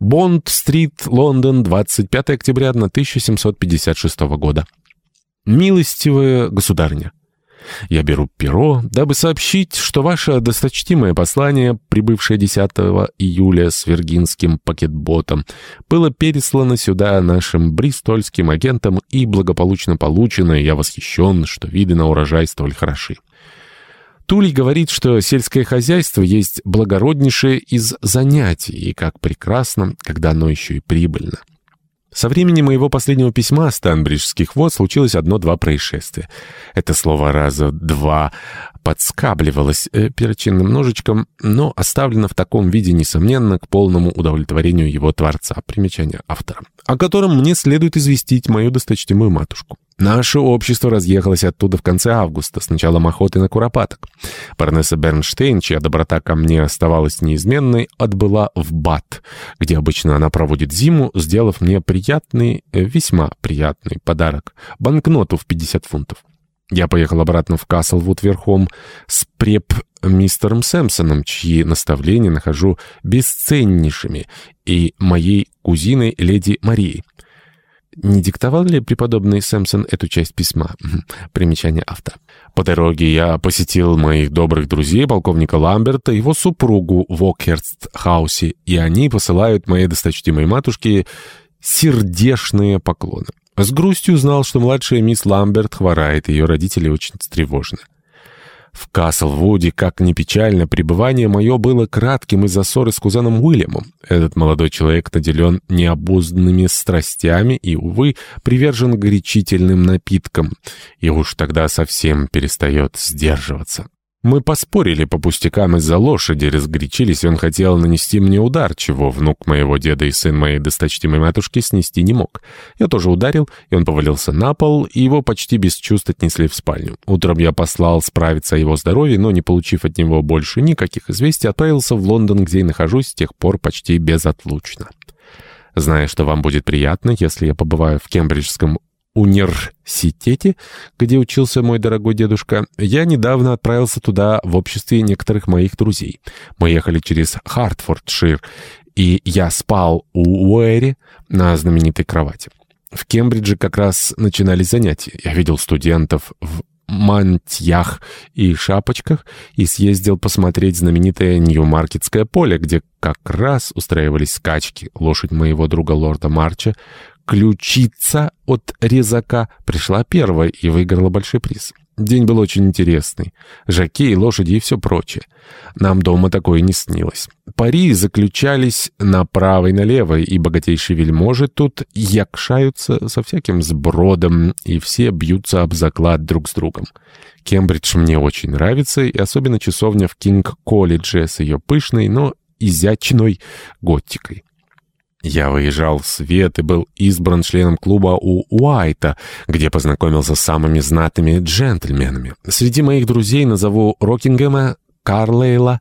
Бонд-стрит, Лондон, 25 октября 1756 года. Милостивая государня. Я беру перо, дабы сообщить, что ваше досточтимое послание, прибывшее 10 июля с виргинским пакетботом, было переслано сюда нашим бристольским агентам и благополучно получено, я восхищен, что виды на урожай столь хороши. Тулей говорит, что сельское хозяйство есть благороднейшее из занятий, и как прекрасно, когда оно еще и прибыльно. Со времени моего последнего письма Станбриджских вод случилось одно-два происшествия. Это слово раза два подскабливалось э, перочинным ножичком, но оставлено в таком виде, несомненно, к полному удовлетворению его творца, примечание автора, о котором мне следует известить мою досточтимую матушку. Наше общество разъехалось оттуда в конце августа, с началом охоты на куропаток. Баронесса Бернштейн, чья доброта ко мне оставалась неизменной, отбыла в Бат, где обычно она проводит зиму, сделав мне приятный, э, весьма приятный подарок — банкноту в 50 фунтов. Я поехал обратно в Каслвуд верхом с преп мистером Сэмпсоном, чьи наставления нахожу бесценнейшими, и моей кузиной леди Марией. Не диктовал ли преподобный Сэмпсон эту часть письма? Примечание автора. По дороге я посетил моих добрых друзей, полковника Ламберта, его супругу в Окхерст-хаусе, и они посылают моей досточтимой матушке сердечные поклоны. С грустью узнал, что младшая мисс Ламберт хворает, ее родители очень встревожены. В Каслвуде, как ни печально, пребывание мое было кратким из-за ссоры с кузеном Уильямом. Этот молодой человек наделен необузданными страстями и, увы, привержен горячительным напиткам, и уж тогда совсем перестает сдерживаться. Мы поспорили по пустякам из-за лошади, разгорячились, он хотел нанести мне удар, чего внук моего деда и сын моей досточтимой матушки снести не мог. Я тоже ударил, и он повалился на пол, и его почти без чувств отнесли в спальню. Утром я послал справиться о его здоровье, но, не получив от него больше никаких известий, отправился в Лондон, где и нахожусь с тех пор почти безотлучно. Зная, что вам будет приятно, если я побываю в Кембриджском университете, где учился мой дорогой дедушка, я недавно отправился туда в обществе некоторых моих друзей. Мы ехали через Хартфордшир, и я спал у Уэри на знаменитой кровати. В Кембридже как раз начинались занятия. Я видел студентов в мантьях и шапочках и съездил посмотреть знаменитое Нью-Маркетское поле, где как раз устраивались скачки. Лошадь моего друга лорда Марча ключица от резака пришла первой и выиграла большой приз. День был очень интересный. Жаки, лошади и все прочее. Нам дома такое не снилось. Пари заключались направо и налево, и богатейшие вельможи тут якшаются со всяким сбродом, и все бьются об заклад друг с другом. Кембридж мне очень нравится, и особенно часовня в Кинг-колледже с ее пышной, но изящной готикой. Я выезжал в свет и был избран членом клуба у Уайта, где познакомился с самыми знатными джентльменами. Среди моих друзей назову Рокингема, Карлейла,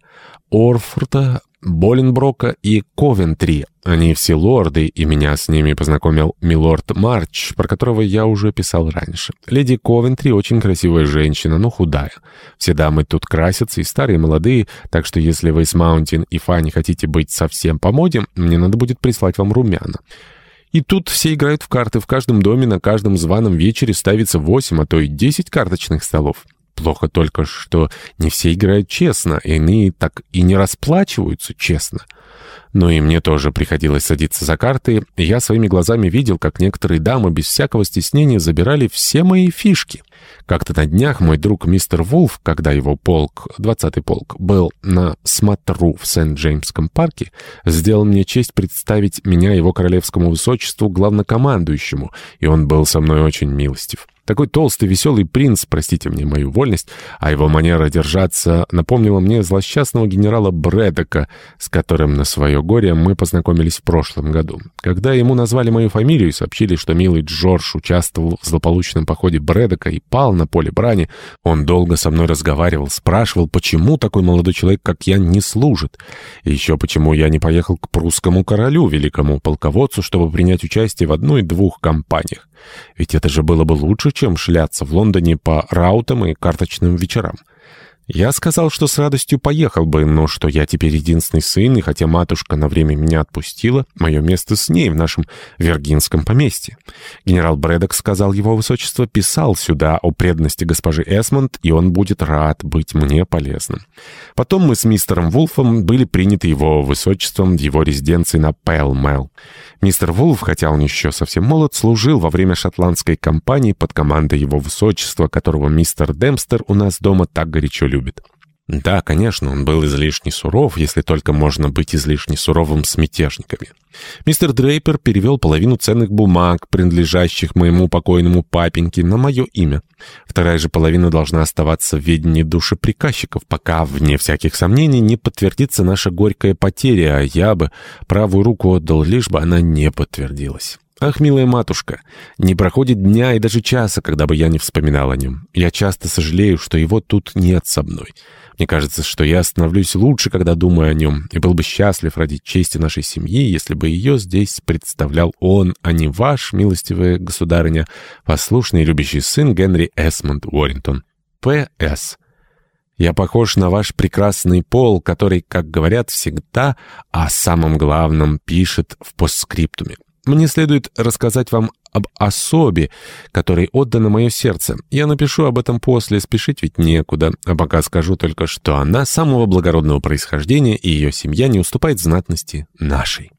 Орфорта, Боленброка и Ковентри. Они все лорды, и меня с ними познакомил милорд Марч, про которого я уже писал раньше. Леди Ковентри очень красивая женщина, но худая. Все дамы тут красятся, и старые, и молодые, так что если вы с Маунтин и Фанни хотите быть совсем по моде, мне надо будет прислать вам румяна. И тут все играют в карты. В каждом доме на каждом званом вечере ставится восемь, а то и десять карточных столов. Плохо только, что не все играют честно, и иные так и не расплачиваются честно. Но и мне тоже приходилось садиться за карты, и я своими глазами видел, как некоторые дамы без всякого стеснения забирали все мои фишки. Как-то на днях мой друг мистер Вулф, когда его полк, двадцатый полк, был на смотру в Сент-Джеймском парке, сделал мне честь представить меня его королевскому высочеству главнокомандующему, и он был со мной очень милостив. Такой толстый, веселый принц, простите мне мою вольность, а его манера держаться напомнила мне злосчастного генерала Брэдока, с которым на свое горе мы познакомились в прошлом году. Когда ему назвали мою фамилию и сообщили, что милый Джордж участвовал в злополучном походе Брэдока и пал на поле брани, он долго со мной разговаривал, спрашивал, почему такой молодой человек, как я, не служит, и еще почему я не поехал к прусскому королю, великому полководцу, чтобы принять участие в одной-двух кампаниях. Ведь это же было бы лучше, чем шляться в Лондоне по раутам и карточным вечерам. Я сказал, что с радостью поехал бы, но что я теперь единственный сын, и хотя матушка на время меня отпустила, мое место с ней в нашем Виргинском поместье. Генерал Брэдок, сказал его высочество, писал сюда о преданности госпожи Эсмонд, и он будет рад быть мне полезным. Потом мы с мистером Вулфом были приняты его высочеством в его резиденции на Пэл-Мэл. Мистер Вулф, хотя он еще совсем молод, служил во время шотландской кампании под командой его высочества, которого мистер Демстер у нас дома так горячо любит любит. Да, конечно, он был излишне суров, если только можно быть излишне суровым с мятежниками. Мистер Дрейпер перевел половину ценных бумаг, принадлежащих моему покойному папеньке, на мое имя. Вторая же половина должна оставаться в ведении души приказчиков, пока, вне всяких сомнений, не подтвердится наша горькая потеря, а я бы правую руку отдал, лишь бы она не подтвердилась. Ах, милая матушка, не проходит дня и даже часа, когда бы я не вспоминал о нем. Я часто сожалею, что его тут нет со мной. Мне кажется, что я становлюсь лучше, когда думаю о нем, и был бы счастлив ради чести нашей семьи, если бы ее здесь представлял он, а не ваш, милостивая государыня, послушный и любящий сын Генри Эсмонд Уоррингтон. П.С. Я похож на ваш прекрасный пол, который, как говорят, всегда о самом главном пишет в постскриптуме. Мне следует рассказать вам об особе, которой отдано мое сердце. Я напишу об этом после, спешить ведь некуда. А пока скажу только, что она самого благородного происхождения, и ее семья не уступает знатности нашей.